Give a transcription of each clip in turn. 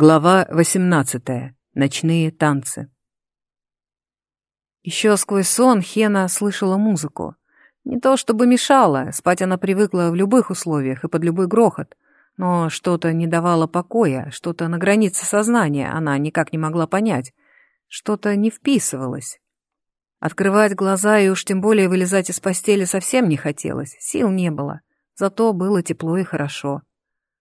Глава 18. Ночные танцы. Еще сквозь сон Хена слышала музыку. Не то чтобы мешала, спать она привыкла в любых условиях и под любой грохот, но что-то не давало покоя, что-то на границе сознания она никак не могла понять, что-то не вписывалось. Открывать глаза и уж тем более вылезать из постели совсем не хотелось, сил не было, зато было тепло и хорошо.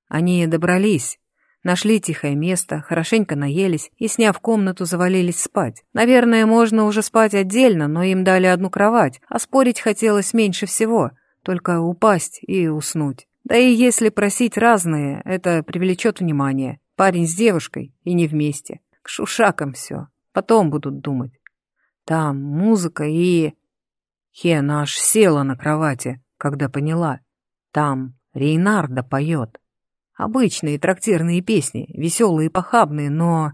Они добрались, Нашли тихое место, хорошенько наелись и, сняв комнату, завалились спать. Наверное, можно уже спать отдельно, но им дали одну кровать, а спорить хотелось меньше всего, только упасть и уснуть. Да и если просить разные, это привлечет внимание. Парень с девушкой и не вместе. К шушакам все. Потом будут думать. Там музыка и... Хена аж села на кровати, когда поняла. Там Рейнарда поет. Обычные трактирные песни, веселые и похабные, но...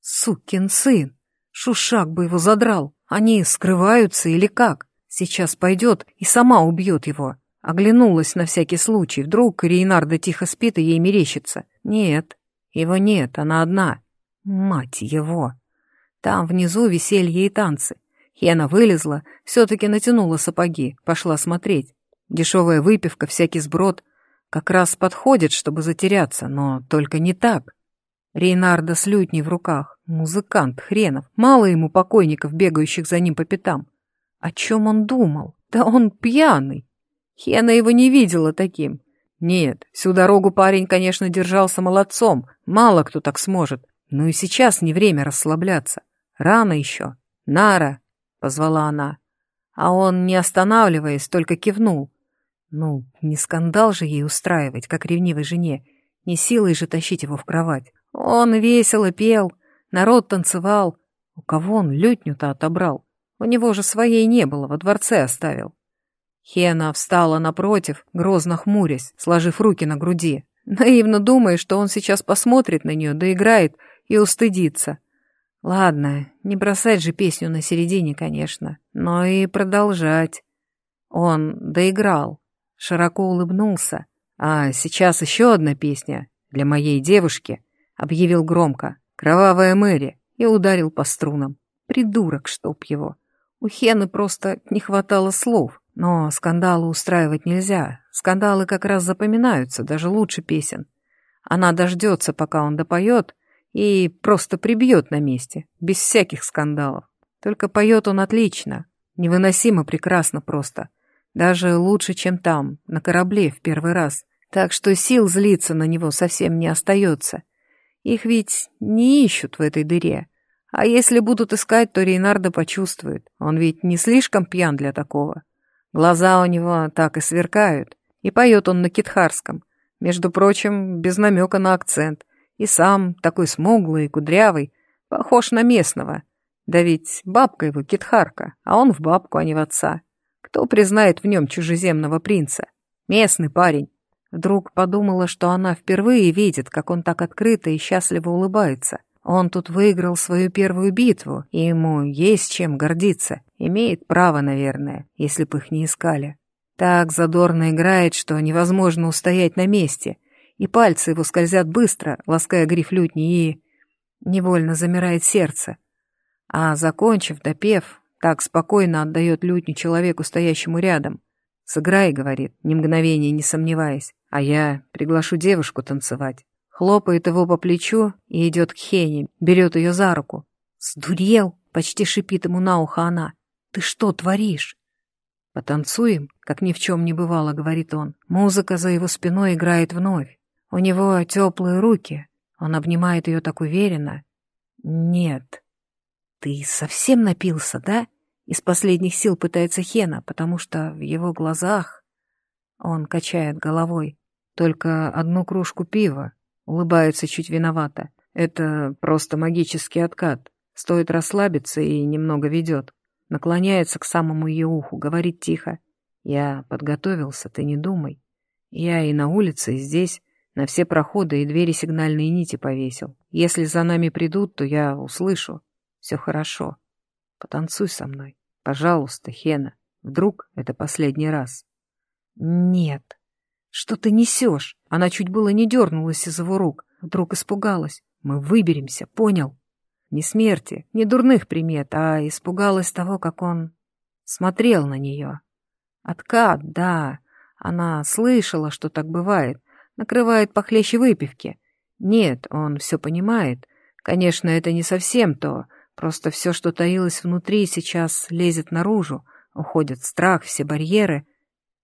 Сукин сын! Шушак бы его задрал. Они скрываются или как? Сейчас пойдет и сама убьет его. Оглянулась на всякий случай. Вдруг Рейнарда тихо спит и ей мерещится. Нет, его нет, она одна. Мать его! Там внизу веселье и танцы. Хена вылезла, все-таки натянула сапоги, пошла смотреть. Дешевая выпивка, всякий сброд, как раз подходит, чтобы затеряться, но только не так. Рейнарда с лютней в руках, музыкант хренов, мало ему покойников, бегающих за ним по пятам. О чем он думал? Да он пьяный. Хена его не видела таким. Нет, всю дорогу парень, конечно, держался молодцом, мало кто так сможет. Но и сейчас не время расслабляться. Рано еще. «Нара!» — позвала она. А он, не останавливаясь, только кивнул. Ну, не скандал же ей устраивать, как ревнивой жене, не силой же тащить его в кровать. Он весело пел, народ танцевал. У кого он лютню-то отобрал? У него же своей не было, во дворце оставил. Хена встала напротив, грозно хмурясь, сложив руки на груди, наивно думая, что он сейчас посмотрит на нее, доиграет и устыдится. Ладно, не бросать же песню на середине, конечно, но и продолжать. Он доиграл широко улыбнулся. «А сейчас еще одна песня для моей девушки», — объявил громко. «Кровавая Мэри» и ударил по струнам. Придурок, чтоб его. У Хены просто не хватало слов. Но скандалы устраивать нельзя. Скандалы как раз запоминаются, даже лучше песен. Она дождется, пока он допоет, и просто прибьет на месте, без всяких скандалов. Только поет он отлично, невыносимо прекрасно просто — даже лучше, чем там, на корабле в первый раз. Так что сил злиться на него совсем не остается. Их ведь не ищут в этой дыре. А если будут искать, то Рейнардо почувствует. Он ведь не слишком пьян для такого. Глаза у него так и сверкают. И поет он на китхарском. Между прочим, без намека на акцент. И сам такой смуглый и кудрявый, похож на местного. Да ведь бабка его китхарка, а он в бабку, а не в отца. Кто признает в нем чужеземного принца? Местный парень. Вдруг подумала, что она впервые видит, как он так открыто и счастливо улыбается. Он тут выиграл свою первую битву, и ему есть чем гордиться. Имеет право, наверное, если бы их не искали. Так задорно играет, что невозможно устоять на месте, и пальцы его скользят быстро, лаская гриф лютни, и... Невольно замирает сердце. А, закончив, допев, так спокойно отдает лютню человеку, стоящему рядом. «Сыграй», — говорит, ни мгновения не сомневаясь, а я приглашу девушку танцевать. Хлопает его по плечу и идет к Хене, берет ее за руку. «Сдурел!» — почти шипит ему на ухо она. «Ты что творишь?» «Потанцуем?» — как ни в чем не бывало, — говорит он. Музыка за его спиной играет вновь. У него теплые руки. Он обнимает ее так уверенно. «Нет». «Ты совсем напился, да?» Из последних сил пытается Хена, потому что в его глазах... Он качает головой. Только одну кружку пива. Улыбается чуть виновато. Это просто магический откат. Стоит расслабиться и немного ведет. Наклоняется к самому ее уху, говорит тихо. Я подготовился, ты не думай. Я и на улице, и здесь, на все проходы и двери сигнальные нити повесил. Если за нами придут, то я услышу. Все хорошо. Потанцуй со мной. Пожалуйста, Хена, вдруг это последний раз. Нет. Что ты несешь? Она чуть было не дернулась из его рук. Вдруг испугалась. Мы выберемся, понял? Не смерти, не дурных примет, а испугалась того, как он смотрел на нее. Откат, да, она слышала, что так бывает, накрывает похлеще выпивки. Нет, он все понимает. Конечно, это не совсем то, просто все, что таилось внутри, сейчас лезет наружу, уходит страх, все барьеры.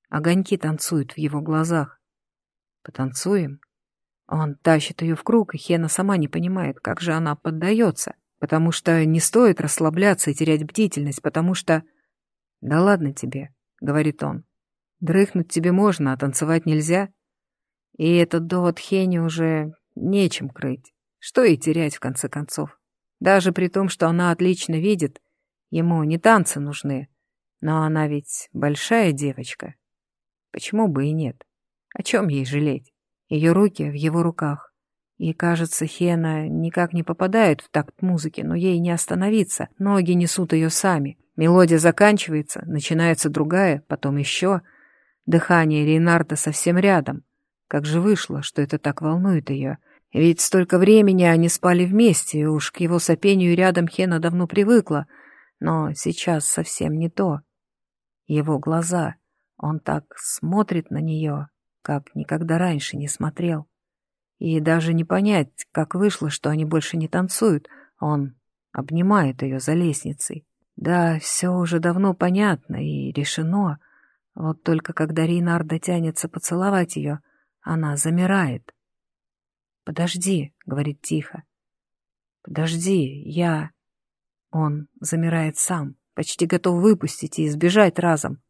Огоньки танцуют в его глазах. Потанцуем? Он тащит ее в круг, и Хена сама не понимает, как же она поддается, потому что не стоит расслабляться и терять бдительность, потому что... «Да ладно тебе», — говорит он. «Дрыхнуть тебе можно, а танцевать нельзя». И этот довод Хене уже нечем крыть. Что и терять, в конце концов. Даже при том, что она отлично видит, ему не танцы нужны. Но она ведь большая девочка. Почему бы и нет? О чем ей жалеть? Ее руки в его руках. И, кажется, Хена никак не попадает в такт музыки, но ей не остановиться. Ноги несут ее сами. Мелодия заканчивается, начинается другая, потом еще. Дыхание Рейнарда совсем рядом. Как же вышло, что это так волнует ее? Ведь столько времени они спали вместе, уж к его сопению рядом Хена давно привыкла. Но сейчас совсем не то. Его глаза. Он так смотрит на нее, как никогда раньше не смотрел. И даже не понять, как вышло, что они больше не танцуют. Он обнимает ее за лестницей. Да, все уже давно понятно и решено. Вот только когда Рейнарда тянется поцеловать ее, она замирает. «Подожди», — говорит тихо. «Подожди, я...» Он замирает сам, почти готов выпустить и избежать разом.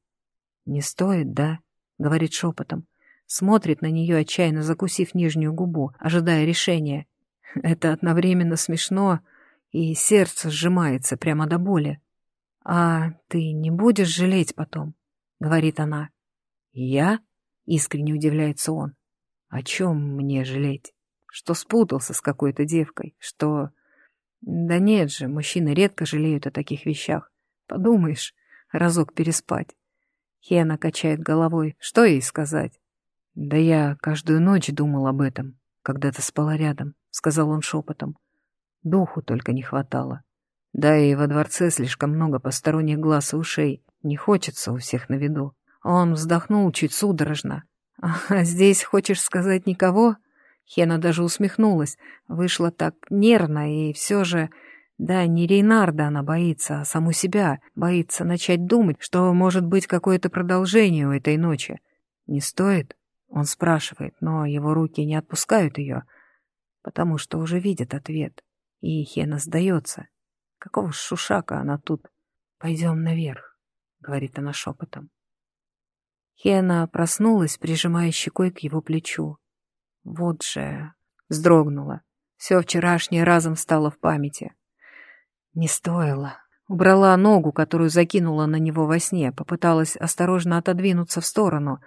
«Не стоит, да?» — говорит шепотом. Смотрит на нее, отчаянно закусив нижнюю губу, ожидая решения. Это одновременно смешно, и сердце сжимается прямо до боли. «А ты не будешь жалеть потом?» — говорит она. «Я?» — искренне удивляется он. «О чем мне жалеть? Что спутался с какой-то девкой? Что...» «Да нет же, мужчины редко жалеют о таких вещах. Подумаешь, разок переспать». Хена качает головой. Что ей сказать? «Да я каждую ночь думал об этом, когда ты спала рядом», — сказал он шепотом. «Духу только не хватало. Да и во дворце слишком много посторонних глаз и ушей. Не хочется у всех на виду». Он вздохнул чуть судорожно. «А здесь, хочешь сказать, никого?» Хена даже усмехнулась. Вышла так нервно, и все же... Да, не Рейнарда она боится, а саму себя. Боится начать думать, что может быть какое-то продолжение у этой ночи. Не стоит? Он спрашивает, но его руки не отпускают ее, потому что уже видят ответ. И Хена сдается. Какого шушака она тут? Пойдем наверх, говорит она шепотом. Хена проснулась, прижимая щекой к его плечу. Вот же... Вздрогнула. Все вчерашнее разом стало в памяти. Не стоило. Убрала ногу, которую закинула на него во сне, попыталась осторожно отодвинуться в сторону.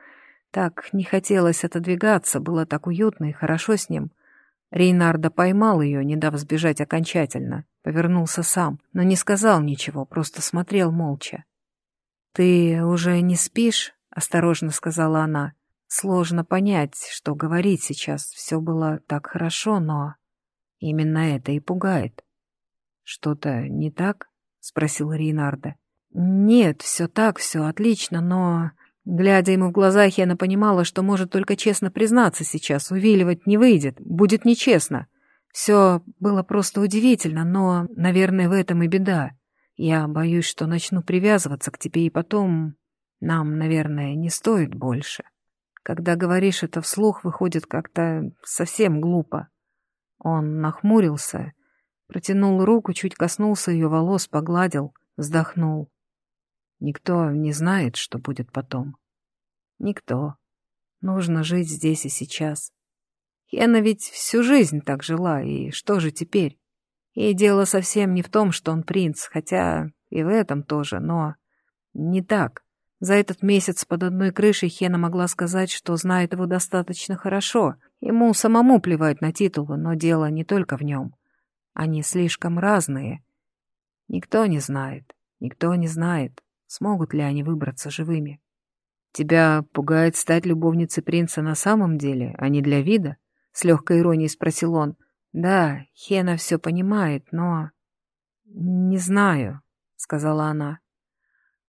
Так не хотелось отодвигаться, было так уютно и хорошо с ним. Рейнардо поймал ее, не дав сбежать окончательно. Повернулся сам, но не сказал ничего, просто смотрел молча. «Ты уже не спишь?» — осторожно сказала она. «Сложно понять, что говорить сейчас. Все было так хорошо, но...» Именно это и пугает. «Что-то не так?» — спросил Рейнарда. «Нет, все так, все отлично, но...» Глядя ему в глаза, Хена понимала, что может только честно признаться сейчас. Увиливать не выйдет, будет нечестно. Все было просто удивительно, но, наверное, в этом и беда. Я боюсь, что начну привязываться к тебе, и потом... Нам, наверное, не стоит больше. Когда говоришь это вслух, выходит как-то совсем глупо. Он нахмурился Протянул руку, чуть коснулся ее волос, погладил, вздохнул. Никто не знает, что будет потом. Никто. Нужно жить здесь и сейчас. Хена ведь всю жизнь так жила, и что же теперь? И дело совсем не в том, что он принц, хотя и в этом тоже, но не так. За этот месяц под одной крышей Хена могла сказать, что знает его достаточно хорошо. Ему самому плевать на титулы, но дело не только в нем. Они слишком разные. Никто не знает, никто не знает, смогут ли они выбраться живыми. «Тебя пугает стать любовницей принца на самом деле, а не для вида?» — с легкой иронией спросил он. Да, Хена все понимает, но... Не знаю, сказала она.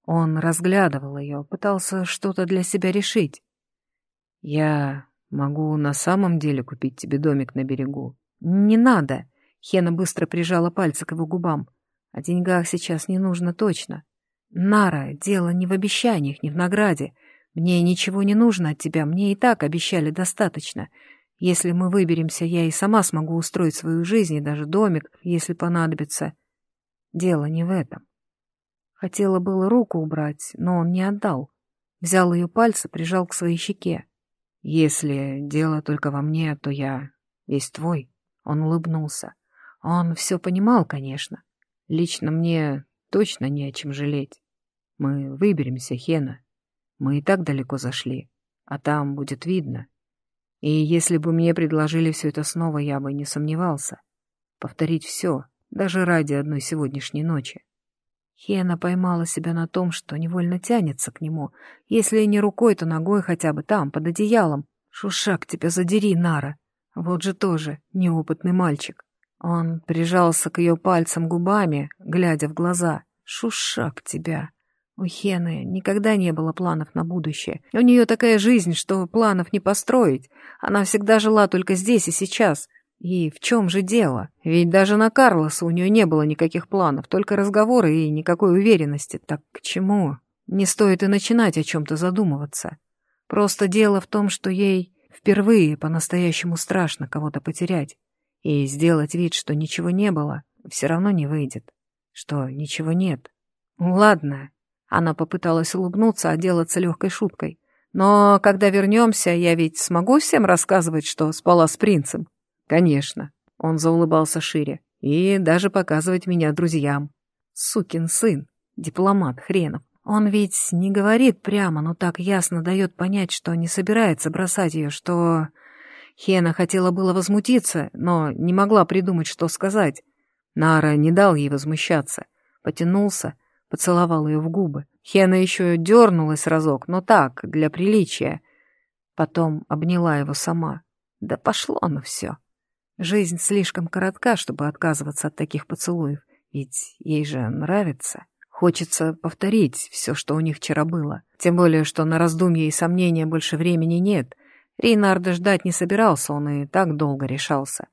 Он разглядывал ее, пытался что-то для себя решить. Я могу на самом деле купить тебе домик на берегу. Не надо. Хена быстро прижала пальцы к его губам. О деньгах сейчас не нужно точно. Нара, дело не в обещаниях, не в награде. Мне ничего не нужно от тебя, мне и так обещали достаточно. Если мы выберемся, я и сама смогу устроить свою жизнь и даже домик, если понадобится. Дело не в этом. Хотела было руку убрать, но он не отдал. Взял ее пальцы, прижал к своей щеке. «Если дело только во мне, то я весь твой». Он улыбнулся. Он все понимал, конечно. Лично мне точно не о чем жалеть. Мы выберемся, Хена. Мы и так далеко зашли, а там будет видно. И если бы мне предложили все это снова, я бы не сомневался. Повторить все, даже ради одной сегодняшней ночи. Хена поймала себя на том, что невольно тянется к нему. Если не рукой, то ногой хотя бы там, под одеялом. Шушак тебя задери, Нара. Вот же тоже неопытный мальчик. Он прижался к ее пальцам губами, глядя в глаза. Шушак тебя. У Хены никогда не было планов на будущее. У нее такая жизнь, что планов не построить. Она всегда жила только здесь и сейчас. И в чем же дело? Ведь даже на Карлоса у нее не было никаких планов, только разговоры и никакой уверенности. Так к чему? Не стоит и начинать о чем-то задумываться. Просто дело в том, что ей впервые по-настоящему страшно кого-то потерять. И сделать вид, что ничего не было, все равно не выйдет. Что ничего нет. Ладно, она попыталась улыбнуться, отделаться легкой шуткой. «Но когда вернемся, я ведь смогу всем рассказывать, что спала с принцем?» «Конечно», — он заулыбался шире. «И даже показывать меня друзьям». «Сукин сын, дипломат хренов. Он ведь не говорит прямо, но так ясно дает понять, что не собирается бросать ее, что...» Хена хотела было возмутиться, но не могла придумать, что сказать. Нара не дал ей возмущаться. Потянулся, поцеловал ее в губы. Хена еще дернулась разок, но так, для приличия. Потом обняла его сама. Да пошло оно все. Жизнь слишком коротка, чтобы отказываться от таких поцелуев, ведь ей же нравится. Хочется повторить все, что у них вчера было. Тем более, что на раздумья и сомнения больше времени нет. Рейнарда ждать не собирался, он и так долго решался.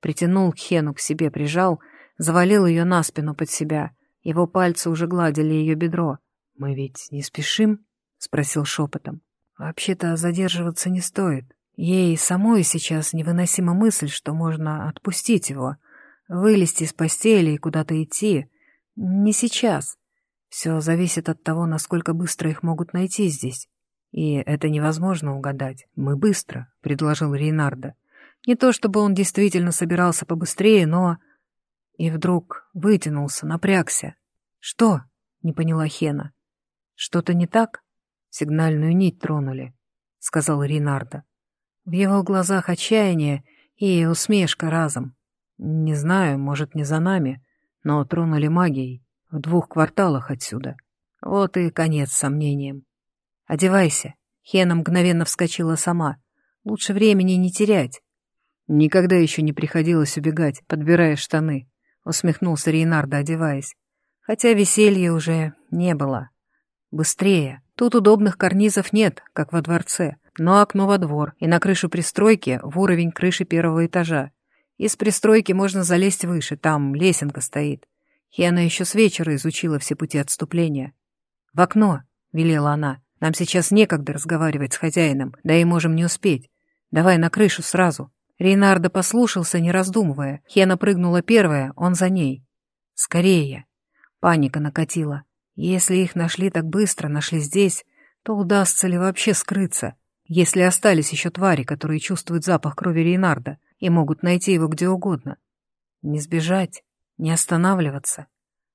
Притянул Хену к себе, прижал, завалил ее на спину под себя — его пальцы уже гладили ее бедро. «Мы ведь не спешим?» — спросил шепотом. «Вообще-то задерживаться не стоит. Ей самой сейчас невыносима мысль, что можно отпустить его, вылезти из постели и куда-то идти. Не сейчас. Все зависит от того, насколько быстро их могут найти здесь. И это невозможно угадать. Мы быстро», — предложил Рейнарда. Не то чтобы он действительно собирался побыстрее, но и вдруг вытянулся, напрягся. «Что?» — не поняла Хена. «Что-то не так?» «Сигнальную нить тронули», — сказал Ринардо. В его глазах отчаяние и усмешка разом. «Не знаю, может, не за нами, но тронули магией в двух кварталах отсюда. Вот и конец сомнениям. Одевайся». Хена мгновенно вскочила сама. «Лучше времени не терять». Никогда еще не приходилось убегать, подбирая штаны усмехнулся Рейнардо, одеваясь. Хотя веселья уже не было. Быстрее. Тут удобных карнизов нет, как во дворце, но окно во двор и на крышу пристройки в уровень крыши первого этажа. Из пристройки можно залезть выше, там лесенка стоит. Хена еще с вечера изучила все пути отступления. «В окно!» — велела она. «Нам сейчас некогда разговаривать с хозяином, да и можем не успеть. Давай на крышу сразу». Рейнардо послушался, не раздумывая. Хена прыгнула первая, он за ней. «Скорее!» Паника накатила. Если их нашли так быстро, нашли здесь, то удастся ли вообще скрыться, если остались еще твари, которые чувствуют запах крови Рейнарда и могут найти его где угодно? Не сбежать, не останавливаться.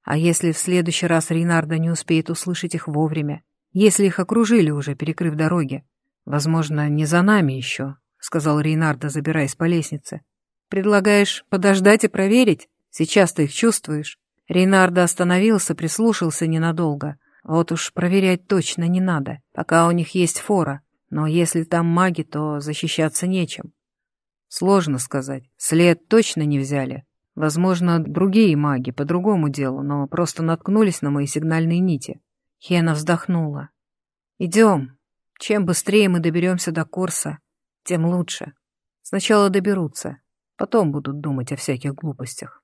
А если в следующий раз Рейнарда не успеет услышать их вовремя? Если их окружили уже, перекрыв дороги? Возможно, не за нами еще, — сказал Рейнардо, забираясь по лестнице. «Предлагаешь подождать и проверить? Сейчас ты их чувствуешь?» Рейнардо остановился, прислушался ненадолго. Вот уж проверять точно не надо, пока у них есть фора. Но если там маги, то защищаться нечем. Сложно сказать. След точно не взяли. Возможно, другие маги по другому делу, но просто наткнулись на мои сигнальные нити. Хена вздохнула. «Идем. Чем быстрее мы доберемся до курса, тем лучше. Сначала доберутся, потом будут думать о всяких глупостях».